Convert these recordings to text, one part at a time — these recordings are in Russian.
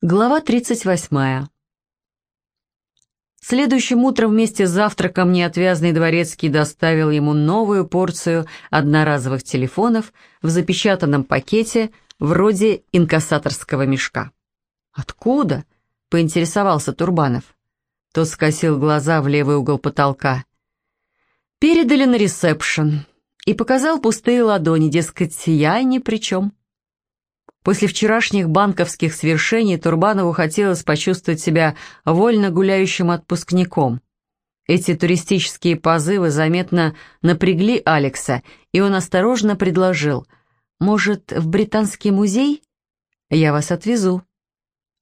Глава 38. Следующим утром вместе с завтраком неотвязный дворецкий доставил ему новую порцию одноразовых телефонов в запечатанном пакете вроде инкассаторского мешка. «Откуда?» — поинтересовался Турбанов. Тот скосил глаза в левый угол потолка. «Передали на ресепшн» и показал пустые ладони, дескать, я ни при чем. После вчерашних банковских свершений Турбанову хотелось почувствовать себя вольно гуляющим отпускником. Эти туристические позывы заметно напрягли Алекса, и он осторожно предложил, «Может, в Британский музей? Я вас отвезу.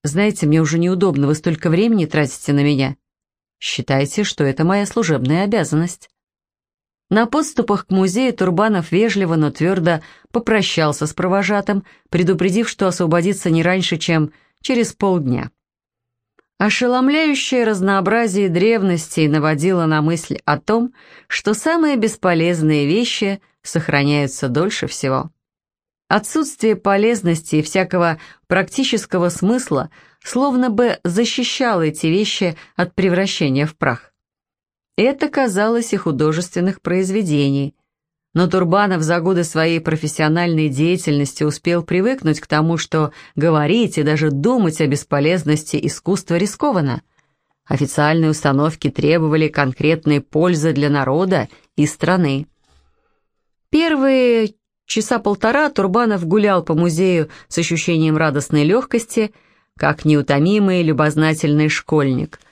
Знаете, мне уже неудобно, вы столько времени тратите на меня. Считайте, что это моя служебная обязанность». На подступах к музею Турбанов вежливо, но твердо попрощался с провожатым, предупредив, что освободится не раньше, чем через полдня. Ошеломляющее разнообразие древностей наводило на мысль о том, что самые бесполезные вещи сохраняются дольше всего. Отсутствие полезности и всякого практического смысла словно бы защищало эти вещи от превращения в прах. Это казалось и художественных произведений. Но Турбанов за годы своей профессиональной деятельности успел привыкнуть к тому, что говорить и даже думать о бесполезности искусства рискованно. Официальные установки требовали конкретной пользы для народа и страны. Первые часа полтора Турбанов гулял по музею с ощущением радостной легкости, как неутомимый любознательный школьник –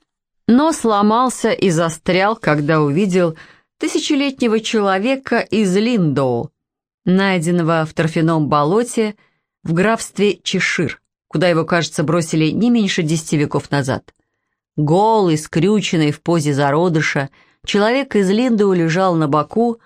но сломался и застрял, когда увидел тысячелетнего человека из Линдоу, найденного в торфяном болоте в графстве Чешир, куда его, кажется, бросили не меньше десяти веков назад. Голый, скрюченный в позе зародыша, человек из Линдоу лежал на боку,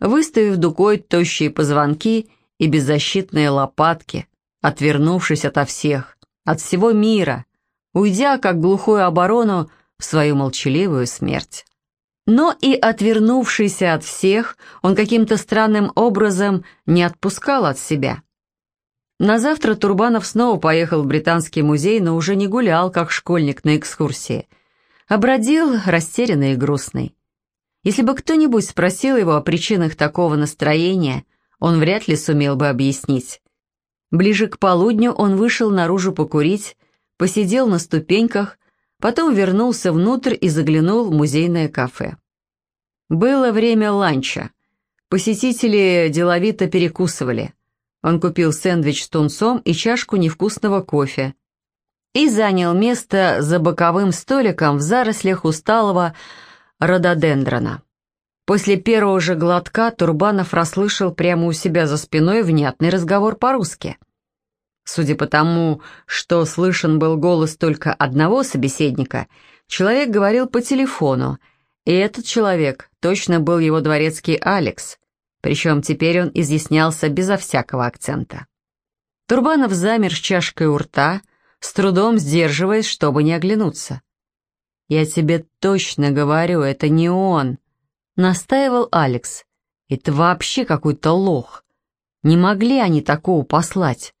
выставив дукой тощие позвонки и беззащитные лопатки, отвернувшись ото всех, от всего мира, уйдя, как глухую оборону, в свою молчаливую смерть. Но и отвернувшийся от всех, он каким-то странным образом не отпускал от себя. На завтра Турбанов снова поехал в Британский музей, но уже не гулял, как школьник на экскурсии, а бродил растерянный и грустный. Если бы кто-нибудь спросил его о причинах такого настроения, он вряд ли сумел бы объяснить. Ближе к полудню он вышел наружу покурить, посидел на ступеньках, Потом вернулся внутрь и заглянул в музейное кафе. Было время ланча. Посетители деловито перекусывали. Он купил сэндвич с тунцом и чашку невкусного кофе. И занял место за боковым столиком в зарослях усталого рододендрона. После первого же глотка Турбанов расслышал прямо у себя за спиной внятный разговор по-русски. Судя по тому, что слышен был голос только одного собеседника, человек говорил по телефону, и этот человек точно был его дворецкий Алекс, причем теперь он изъяснялся безо всякого акцента. Турбанов замер с чашкой у рта, с трудом сдерживаясь, чтобы не оглянуться. «Я тебе точно говорю, это не он», — настаивал Алекс. «Это вообще какой-то лох. Не могли они такого послать?»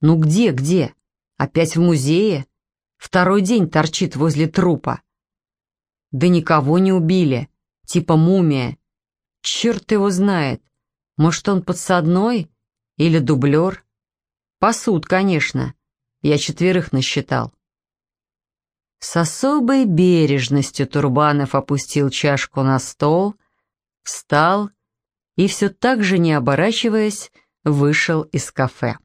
Ну где, где? Опять в музее? Второй день торчит возле трупа. Да никого не убили, типа мумия. Черт его знает. Может, он подсадной? Или дублер? Посуд, конечно. Я четверых насчитал. С особой бережностью Турбанов опустил чашку на стол, встал и все так же, не оборачиваясь, вышел из кафе.